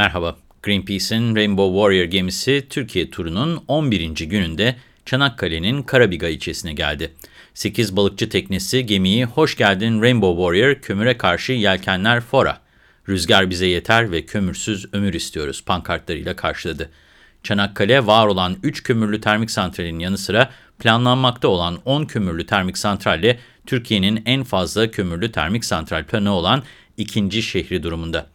Merhaba, Greenpeace'in Rainbow Warrior gemisi Türkiye turunun 11. gününde Çanakkale'nin Karabiga ilçesine geldi. 8 balıkçı teknesi gemiyi hoş geldin Rainbow Warrior kömüre karşı yelkenler fora. Rüzgar bize yeter ve kömürsüz ömür istiyoruz pankartlarıyla karşıladı. Çanakkale var olan 3 kömürlü termik santralin yanı sıra planlanmakta olan 10 kömürlü termik santralle Türkiye'nin en fazla kömürlü termik santral planı olan ikinci şehri durumunda.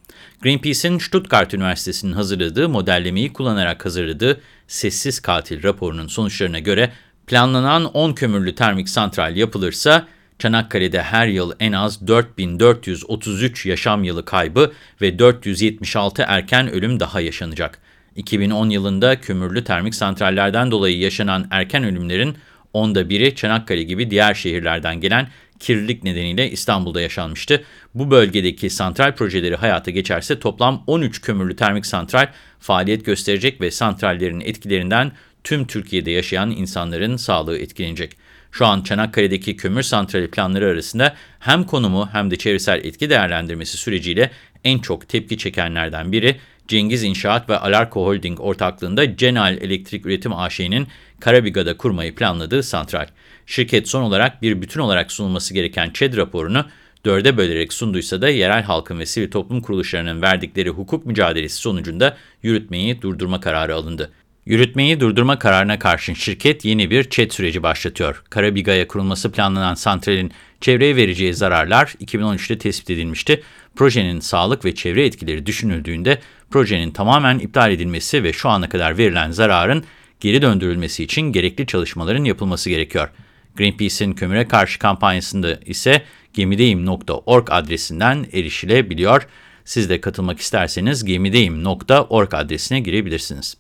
Greenpeace'in Stuttgart Üniversitesi'nin hazırladığı modellemeyi kullanarak hazırladığı Sessiz Katil raporunun sonuçlarına göre planlanan 10 kömürlü termik santral yapılırsa Çanakkale'de her yıl en az 4433 yaşam yılı kaybı ve 476 erken ölüm daha yaşanacak. 2010 yılında kömürlü termik santrallerden dolayı yaşanan erken ölümlerin onda biri Çanakkale gibi diğer şehirlerden gelen kirlilik nedeniyle İstanbul'da yaşanmıştı. Bu bölgedeki santral projeleri hayata geçerse toplam 13 kömürlü termik santral faaliyet gösterecek ve santrallerin etkilerinden tüm Türkiye'de yaşayan insanların sağlığı etkilenecek. Şu an Çanakkale'deki kömür santrali planları arasında hem konumu hem de çevresel etki değerlendirmesi süreciyle en çok tepki çekenlerden biri Cengiz İnşaat ve Alarko Holding ortaklığında Cenal Elektrik Üretim AŞ'nin Karabiga'da kurmayı planladığı santral. Şirket son olarak bir bütün olarak sunulması gereken ÇED raporunu dörde bölerek sunduysa da yerel halkın ve sivil toplum kuruluşlarının verdikleri hukuk mücadelesi sonucunda yürütmeyi durdurma kararı alındı. Yürütmeyi durdurma kararına karşın şirket yeni bir ÇED süreci başlatıyor. Karabiga'ya kurulması planlanan santralin çevreye vereceği zararlar 2013'te tespit edilmişti. Projenin sağlık ve çevre etkileri düşünüldüğünde projenin tamamen iptal edilmesi ve şu ana kadar verilen zararın geri döndürülmesi için gerekli çalışmaların yapılması gerekiyor. Greenpeace'in kömüre karşı kampanyasında ise gemideyim.org adresinden erişilebiliyor. Siz de katılmak isterseniz gemideyim.org adresine girebilirsiniz.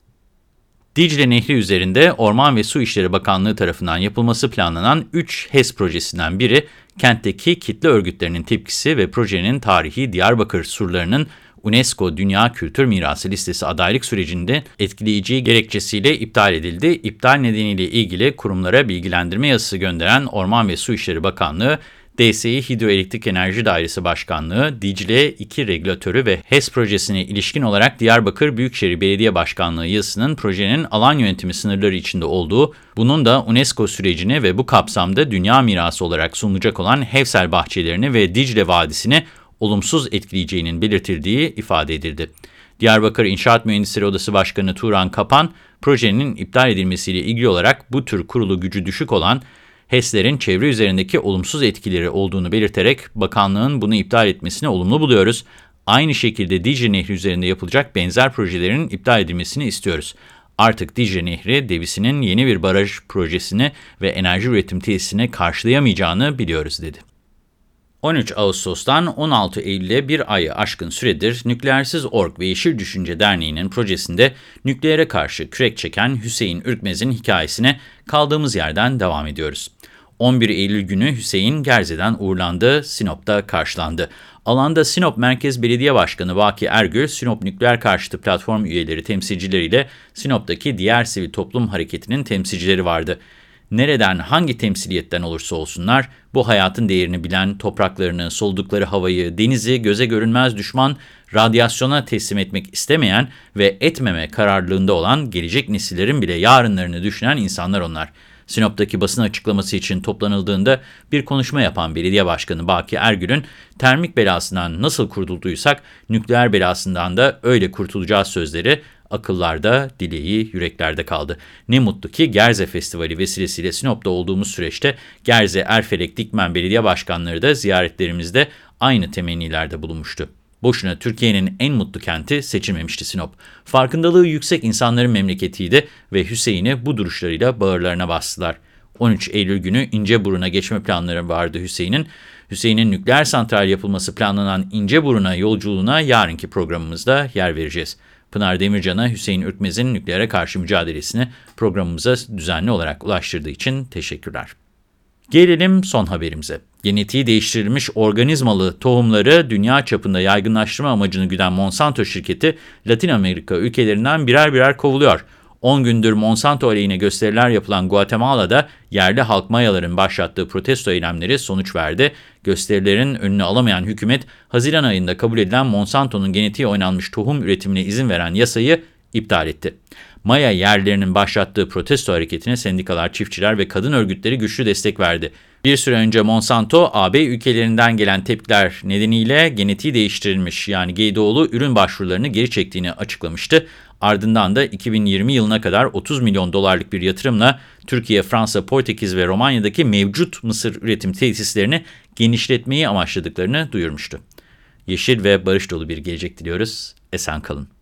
Dicle Nehri üzerinde Orman ve Su İşleri Bakanlığı tarafından yapılması planlanan 3 HES projesinden biri, kentteki kitle örgütlerinin tepkisi ve projenin tarihi Diyarbakır surlarının UNESCO Dünya Kültür Mirası listesi adaylık sürecinde etkileyici gerekçesiyle iptal edildi. İptal nedeniyle ilgili kurumlara bilgilendirme yazısı gönderen Orman ve Su İşleri Bakanlığı, DSİ Hidroelektrik Enerji Dairesi Başkanlığı, Dicle 2 Regülatörü ve HES projesine ilişkin olarak Diyarbakır Büyükşehir Belediye Başkanlığı yazısının projenin alan yönetimi sınırları içinde olduğu, bunun da UNESCO sürecini ve bu kapsamda dünya mirası olarak sunulacak olan Hevsel bahçelerini ve Dicle Vadisi'ni olumsuz etkileyeceğinin belirtildiği ifade edildi. Diyarbakır İnşaat Mühendisleri Odası Başkanı Turan Kapan, projenin iptal edilmesiyle ilgili olarak bu tür kurulu gücü düşük olan HES'lerin çevre üzerindeki olumsuz etkileri olduğunu belirterek bakanlığın bunu iptal etmesine olumlu buluyoruz. Aynı şekilde Dicle Nehri üzerinde yapılacak benzer projelerin iptal edilmesini istiyoruz. Artık Dicle Nehri devisinin yeni bir baraj projesini ve enerji üretim tesisini karşılayamayacağını biliyoruz dedi. 13 Ağustos'tan 16 Eylül'e bir ayı aşkın süredir Nükleersiz Org ve Yeşil Düşünce Derneği'nin projesinde nükleere karşı kürek çeken Hüseyin Ürkmez'in hikayesine kaldığımız yerden devam ediyoruz. 11 Eylül günü Hüseyin Gerze'den uğurlandı, Sinop'ta karşılandı. Alanda Sinop Merkez Belediye Başkanı Vaki Ergül, Sinop Nükleer Karşıtı Platform üyeleri temsilcileriyle Sinop'taki diğer sivil toplum hareketinin temsilcileri vardı nereden, hangi temsiliyetten olursa olsunlar, bu hayatın değerini bilen, topraklarını, soldukları havayı, denizi göze görünmez düşman, radyasyona teslim etmek istemeyen ve etmeme kararlılığında olan gelecek nesillerin bile yarınlarını düşünen insanlar onlar. Sinop'taki basın açıklaması için toplanıldığında bir konuşma yapan belediye başkanı Baki Ergül'ün termik belasından nasıl kurtulduysak nükleer belasından da öyle kurtulacağız sözleri akıllarda, dileği, yüreklerde kaldı. Ne mutlu ki Gerze Festivali vesilesiyle Sinop'ta olduğumuz süreçte Gerze, Erfelek, Dikmen Belediye Başkanları da ziyaretlerimizde aynı temennilerde bulunmuştu. Boşuna Türkiye'nin en mutlu kenti seçilmemişti Sinop. Farkındalığı yüksek insanların memleketiydi ve Hüseyin'i bu duruşlarıyla bağırlarına bastılar. 13 Eylül günü İnceburun'a geçme planları vardı Hüseyin'in. Hüseyin'in nükleer santral yapılması planlanan İnceburun'a yolculuğuna yarınki programımızda yer vereceğiz. Pınar Demircan'a Hüseyin Ürkmez'in nükleere karşı mücadelesini programımıza düzenli olarak ulaştırdığı için teşekkürler. Gelelim son haberimize. Genetiği değiştirilmiş organizmalı tohumları dünya çapında yaygınlaştırma amacını güden Monsanto şirketi Latin Amerika ülkelerinden birer birer kovuluyor. 10 gündür Monsanto aleyhine gösteriler yapılan Guatemala'da yerli halk mayaların başlattığı protesto eylemleri sonuç verdi. Gösterilerin önünü alamayan hükümet, Haziran ayında kabul edilen Monsanto'nun genetiği oynanmış tohum üretimine izin veren yasayı iptal etti. Maya yerlerinin başlattığı protesto hareketine sendikalar, çiftçiler ve kadın örgütleri güçlü destek verdi. Bir süre önce Monsanto, AB ülkelerinden gelen tepkiler nedeniyle genetiği değiştirilmiş yani Geydoğlu ürün başvurularını geri çektiğini açıklamıştı. Ardından da 2020 yılına kadar 30 milyon dolarlık bir yatırımla Türkiye, Fransa, Portekiz ve Romanya'daki mevcut mısır üretim tesislerini genişletmeyi amaçladıklarını duyurmuştu. Yeşil ve barış dolu bir gelecek diliyoruz. Esen kalın.